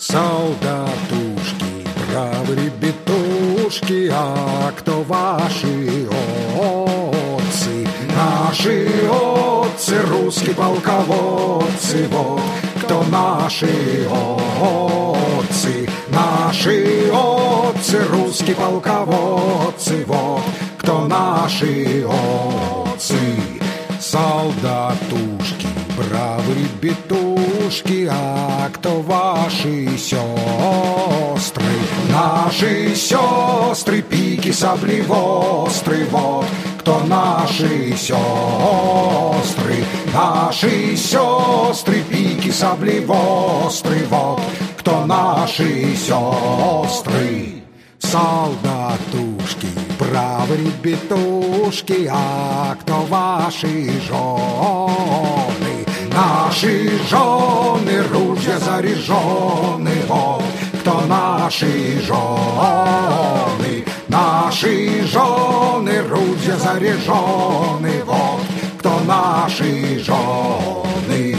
Солдатушки, бравы ребятушки, а кто ваши отцы? Наши отцы, русские полководцы, вот кто наши отцы. Наши отцы, русские полководцы, вот кто наши отцы. Солдатушки, бравые ребятушки, а кто ваши сестры? Наши сестры, пики, сабли, востры, вот кто наши сестры. Наши сестры, пики, сабли, востры, вот кто наши сестры. Солдатушки, бравые ребятушки, а кто ваши жены? Наши жены, ружья заряжены, вот кто наши жены. Наши жены, ружья заряжены, вот кто наши жены.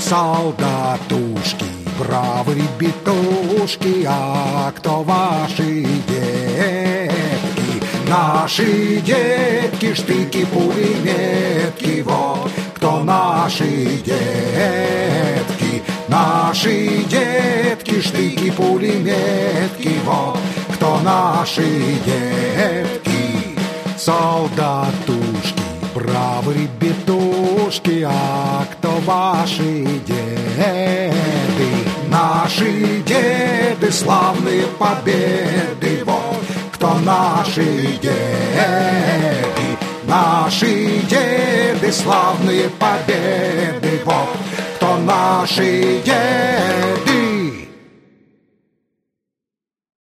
Солдатушки, бравые ребятушки, а кто ваши детки? Наши детки, штыки, кто наши детки. Наши детки, штыки, пулеметки, вот кто наши детки. Солдатушки, бравые ребятушки, а кто ваши деды? Наши деды, славные победы, вот кто наши деды. Наши деды, славные победы, вот кто наши деды.